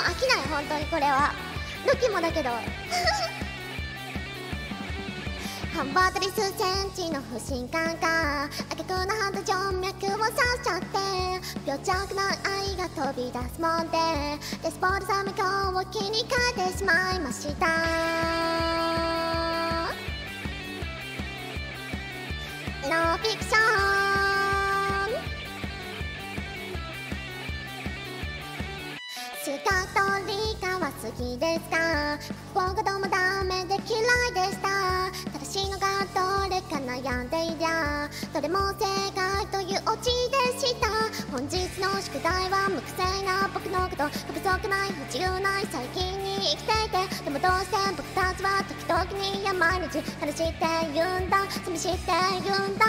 飽きない本当にこれは。ルキもだけど。ハンバートリスセンチの不信感か。赤くなはず静脈を刺しちゃって。病弱な愛が飛び出すもんで。デスポールサミコを気に変えてしまいました。ノーフィクション。スカートリカは好きですか？僕がどうもダメで嫌いでした。正しいのがどれか悩んでいりゃどれも正解というオチでした。本日の宿題は無癖な僕のこと。不足ない不自由ない最近に生きていて。でもどうして僕たちは時々にいや毎日話して言うんだ。寂しって言うんだ。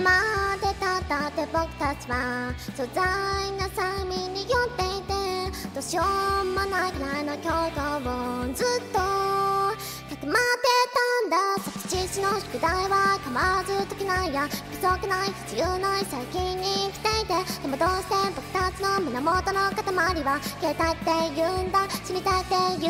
までたったって僕たちは素材な催眠に酔っていてどうしようもないくらいの強行をずっとかくまってたんだ即実施の宿題は構わず解けないや不足ない不自由ない最近に生きていてでもどうして僕たちの胸元の塊は消えたって言うんだ死にたいって言う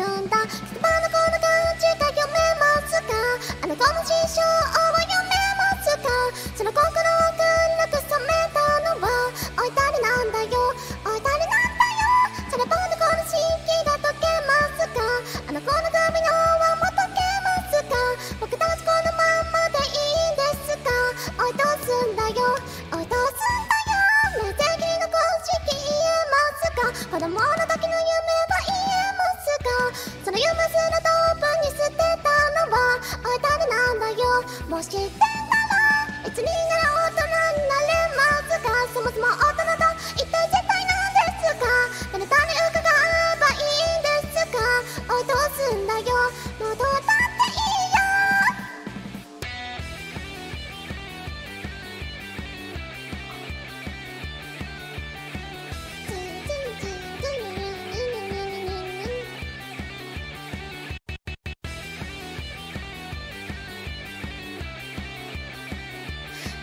子供の時の夢は言えますかその夢すらトップに捨てたのはおい誰なんだよ。もし知ってんならいつになら大人になれますかそもそも大人と一体絶対なんですか誰かに伺えばいいんですかおいどうすんだよ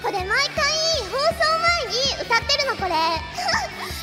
これ毎回放送前に歌ってるのこれ。